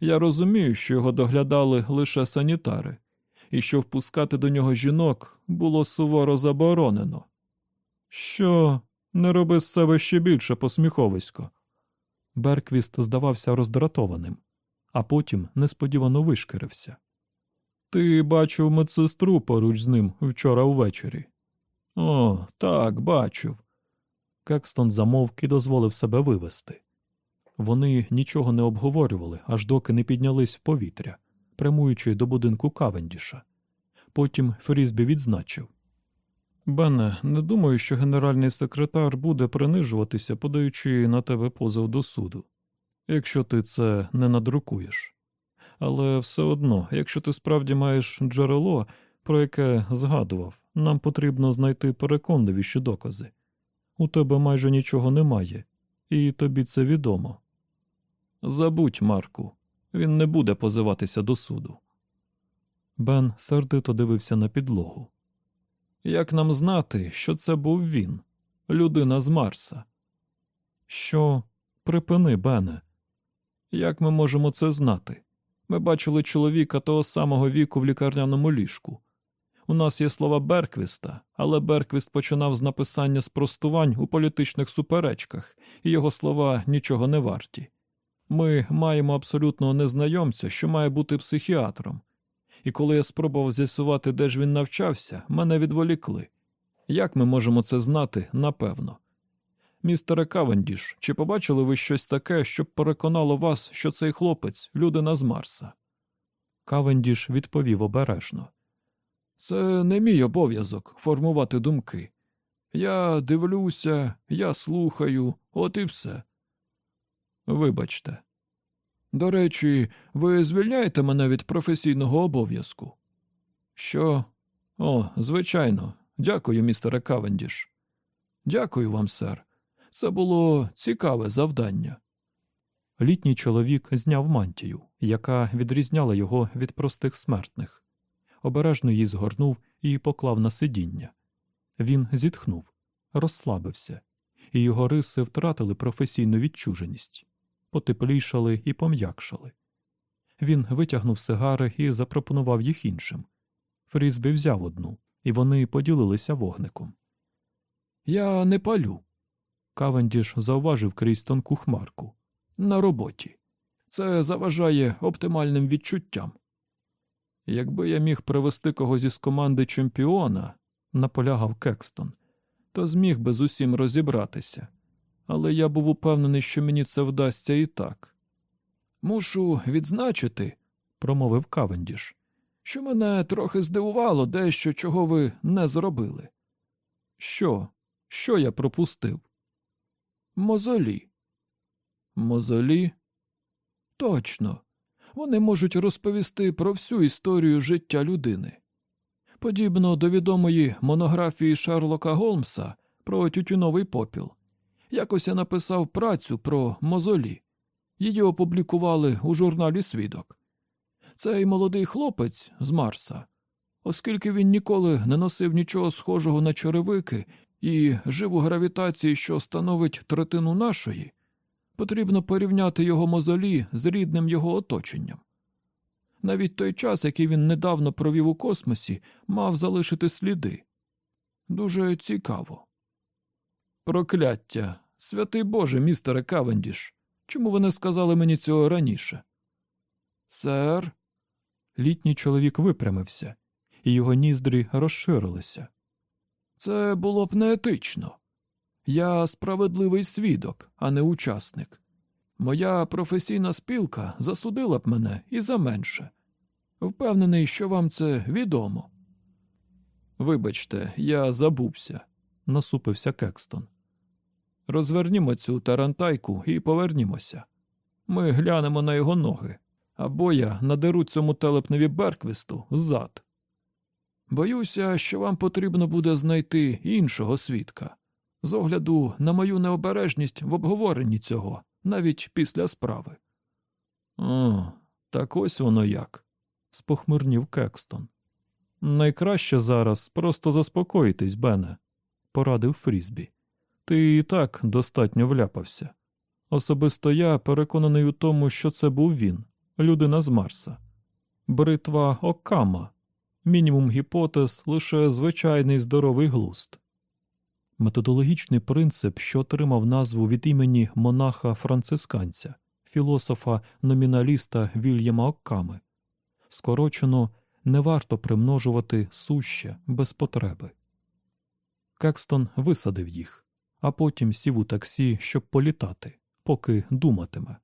Я розумію, що його доглядали лише санітари і що впускати до нього жінок було суворо заборонено. Що, не роби з себе ще більше посміховисько. Берквіст здавався роздратованим, а потім несподівано вишкірився. Ти бачив медсестру поруч з ним вчора ввечері. О, так, бачив. Кекстон замовк і дозволив себе вивести. Вони нічого не обговорювали, аж доки не піднялись в повітря, прямуючи до будинку Кавендіша. Потім Фрізбі відзначив Бене, не думаю, що генеральний секретар буде принижуватися, подаючи на тебе позов до суду, якщо ти це не надрукуєш. Але все одно, якщо ти справді маєш джерело, про яке згадував, нам потрібно знайти переконливіші докази. У тебе майже нічого немає, і тобі це відомо. Забудь, Марку, він не буде позиватися до суду. Бен сердито дивився на підлогу. Як нам знати, що це був він, людина з Марса? Що, припини, Бене, як ми можемо це знати? Ми бачили чоловіка того самого віку в лікарняному ліжку. У нас є слова Берквіста, але Берквіст починав з написання спростувань у політичних суперечках, і його слова нічого не варті. Ми маємо абсолютного незнайомця, що має бути психіатром. І коли я спробував з'ясувати, де ж він навчався, мене відволікли. Як ми можемо це знати, напевно? Містере Кавендіш, чи побачили ви щось таке, щоб переконало вас, що цей хлопець людина з Марса? Кавендіш відповів обережно. Це не мій обов'язок формувати думки. Я дивлюся, я слухаю, от і все. Вибачте. До речі, ви звільняєте мене від професійного обов'язку? Що? О, звичайно. Дякую, містере Кавендіш. Дякую вам, сер. Це було цікаве завдання. Літній чоловік зняв мантію, яка відрізняла його від простих смертних. Обережно її згорнув і поклав на сидіння. Він зітхнув, розслабився, і його риси втратили професійну відчуженість, потеплішали і пом'якшали. Він витягнув сигари і запропонував їх іншим. Фрізбі взяв одну, і вони поділилися вогником. Я не палю. Кавендіш зауважив крізь тонку хмарку. На роботі. Це заважає оптимальним відчуттям. Якби я міг привести когось із команди чемпіона, наполягав Кекстон, то зміг би з усім розібратися. Але я був упевнений, що мені це вдасться і так. Мушу відзначити, промовив Кавендіш, що мене трохи здивувало дещо, чого ви не зробили. Що? Що я пропустив? Мозолі. Мозолі? Точно. Вони можуть розповісти про всю історію життя людини. Подібно до відомої монографії Шерлока Голмса про тютюновий попіл. Якось я написав працю про мозолі. Її опублікували у журналі Свідок. Цей молодий хлопець з Марса, оскільки він ніколи не носив нічого схожого на черевики і жив у гравітації, що становить третину нашої, потрібно порівняти його мозолі з рідним його оточенням. Навіть той час, який він недавно провів у космосі, мав залишити сліди. Дуже цікаво. Прокляття, святий Боже, містере Кавендіш. Чому ви не сказали мені цього раніше? Сер. Літній чоловік випрямився, і його ніздрі розширилися. Це було б неетично. Я справедливий свідок, а не учасник. Моя професійна спілка засудила б мене і за менше. Впевнений, що вам це відомо. Вибачте, я забувся, насупився Кекстон. Розвернімо цю тарантайку і повернімося. Ми глянемо на його ноги, або я надеру цьому телепневі Берквісту зад. Боюся, що вам потрібно буде знайти іншого свідка, з огляду на мою необережність в обговоренні цього, навіть після справи. О, так ось воно як, спохмурнів Кекстон. Найкраще зараз просто заспокоїтись, Бене, порадив Фрізбі. Ти і так достатньо вляпався. Особисто я переконаний у тому, що це був він, людина з Марса. Бритва Окама, мінімум гіпотез, лише звичайний здоровий глуст. Методологічний принцип, що отримав назву від імені монаха францисканця, філософа номіналіста Вільяма Окками, скорочено не варто примножувати суще без потреби. Кекстон висадив їх, а потім сів у таксі, щоб політати, поки думатиме.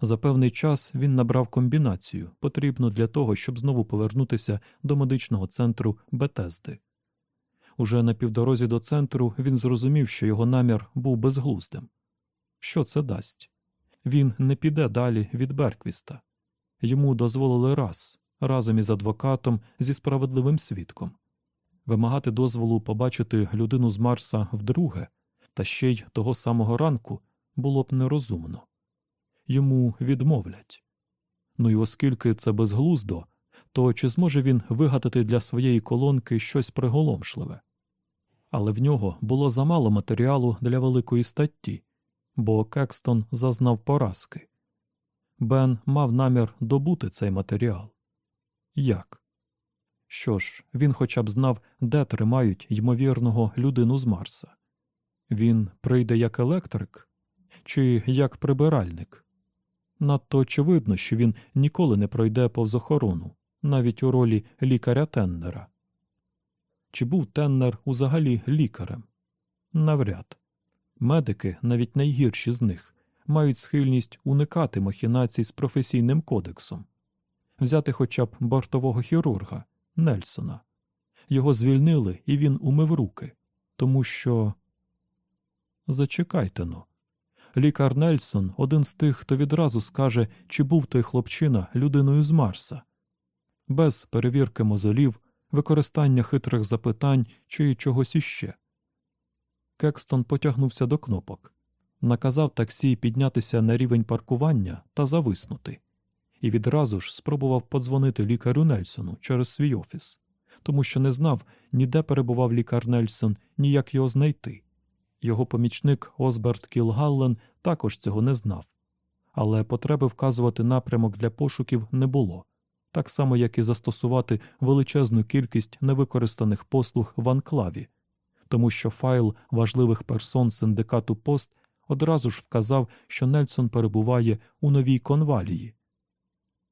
За певний час він набрав комбінацію, потрібну для того, щоб знову повернутися до медичного центру Бетезди. Уже на півдорозі до центру він зрозумів, що його намір був безглуздим. Що це дасть? Він не піде далі від Берквіста. Йому дозволили раз, разом із адвокатом, зі справедливим свідком. Вимагати дозволу побачити людину з Марса вдруге, та ще й того самого ранку було б нерозумно. Йому відмовлять. Ну і оскільки це безглуздо, то чи зможе він вигадати для своєї колонки щось приголомшливе? Але в нього було замало матеріалу для великої статті, бо Кекстон зазнав поразки. Бен мав намір добути цей матеріал. Як? Що ж, він хоча б знав, де тримають ймовірного людину з Марса. Він прийде як електрик чи як прибиральник. Надто очевидно, що він ніколи не пройде повз охорону, навіть у ролі лікаря Теннера. Чи був Теннер узагалі лікарем? Навряд. Медики, навіть найгірші з них, мають схильність уникати махінацій з професійним кодексом, взяти хоча б бортового хірурга Нельсона. Його звільнили, і він умив руки, тому що. Зачекайте но. Лікар Нельсон один з тих, хто відразу скаже, чи був той хлопчина людиною з Марса, без перевірки мозолів, використання хитрих запитань чи чогось іще. Кекстон потягнувся до кнопок, наказав таксі піднятися на рівень паркування та зависнути, і відразу ж спробував подзвонити лікарю Нельсону через свій офіс, тому що не знав, ніде перебував лікар Нельсон, ні як його знайти. Його помічник Осберт Кілгаллен також цього не знав, але потреби вказувати напрямок для пошуків не було, так само як і застосувати величезну кількість невикористаних послуг в анклаві, тому що файл важливих персон синдикату Пост одразу ж вказав, що Нельсон перебуває у новій конвалії.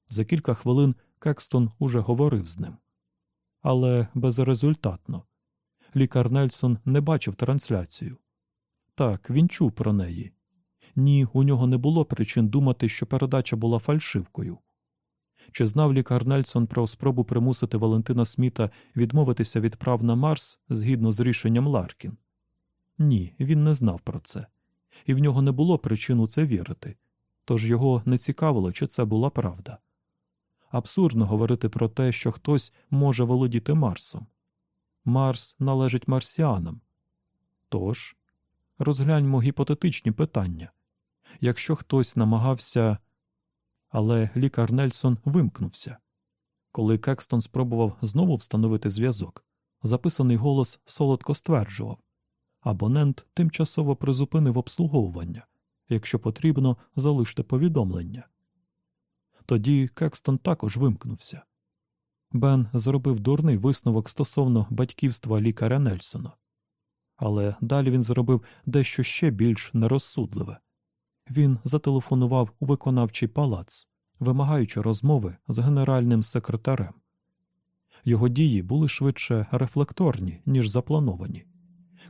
За кілька хвилин Кекстон уже говорив з ним. Але безрезультатно. Лікар Нельсон не бачив трансляцію. Так, він чув про неї. Ні, у нього не було причин думати, що передача була фальшивкою. Чи знав лікар Нельсон про спробу примусити Валентина Сміта відмовитися від прав на Марс згідно з рішенням Ларкін? Ні, він не знав про це, і в нього не було причин у це вірити, тож його не цікавило, чи це була правда. Абсурдно говорити про те, що хтось може володіти Марсом. Марс належить марсіанам. Тож, розгляньмо гіпотетичні питання. Якщо хтось намагався. Але лікар Нельсон вимкнувся. Коли Кекстон спробував знову встановити зв'язок, записаний голос солодко стверджував абонент тимчасово призупинив обслуговування, якщо потрібно, залиште повідомлення. Тоді Кекстон також вимкнувся. Бен зробив дурний висновок стосовно батьківства лікаря Нельсона. Але далі він зробив дещо ще більш нерозсудливе він зателефонував у виконавчий палац, вимагаючи розмови з генеральним секретарем. Його дії були швидше рефлекторні, ніж заплановані.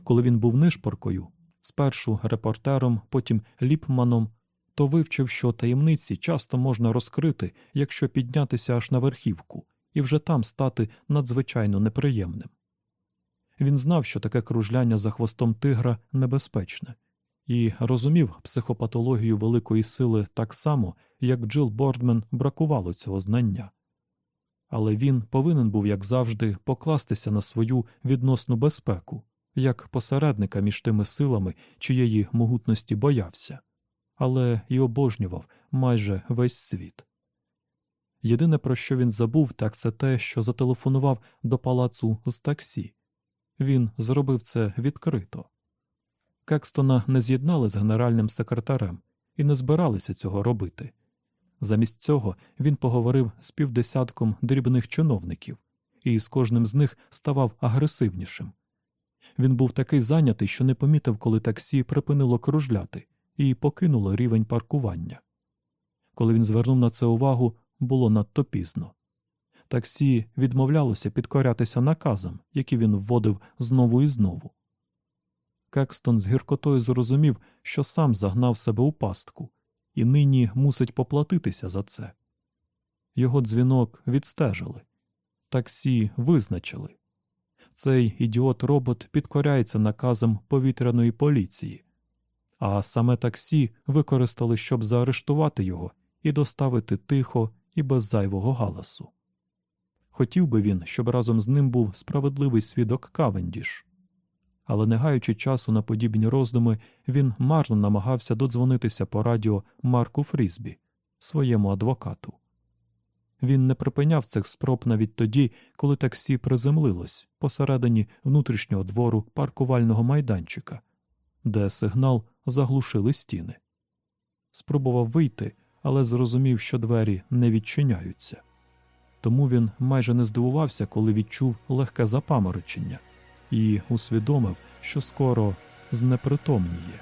Коли він був нишпоркою, спершу репортером, потім ліпманом, то вивчив, що таємниці часто можна розкрити, якщо піднятися аж на верхівку, і вже там стати надзвичайно неприємним. Він знав, що таке кружляння за хвостом тигра небезпечне, і розумів психопатологію великої сили так само, як Джил Бордмен бракувало цього знання. Але він повинен був, як завжди, покластися на свою відносну безпеку, як посередника між тими силами, чиєї могутності боявся, але й обожнював майже весь світ. Єдине, про що він забув, так це те, що зателефонував до палацу з таксі. Він зробив це відкрито. Кекстона не з'єднали з генеральним секретарем і не збиралися цього робити. Замість цього він поговорив з півдесятком дрібних чиновників і з кожним з них ставав агресивнішим. Він був такий зайнятий, що не помітив, коли таксі припинило кружляти і покинуло рівень паркування. Коли він звернув на це увагу, було надто пізно. Таксі відмовлялося підкорятися наказам, які він вводив знову і знову. Кекстон з гіркотою зрозумів, що сам загнав себе у пастку, і нині мусить поплатитися за це. Його дзвінок відстежили, таксі визначили. Цей ідіот робот підкоряється наказам повітряної поліції, а саме таксі використали, щоб заарештувати його і доставити тихо і без зайвого галасу. Хотів би він, щоб разом з ним був справедливий свідок Кавендіш. Але не гаючи часу на подібні роздуми, він марно намагався додзвонитися по радіо Марку Фрізбі, своєму адвокату. Він не припиняв цих спроб навіть тоді, коли таксі приземлилось посередині внутрішнього двору паркувального майданчика, де сигнал заглушили стіни. Спробував вийти, але зрозумів, що двері не відчиняються. Тому він майже не здивувався, коли відчув легке запаморочення і усвідомив, що скоро знепритомніє.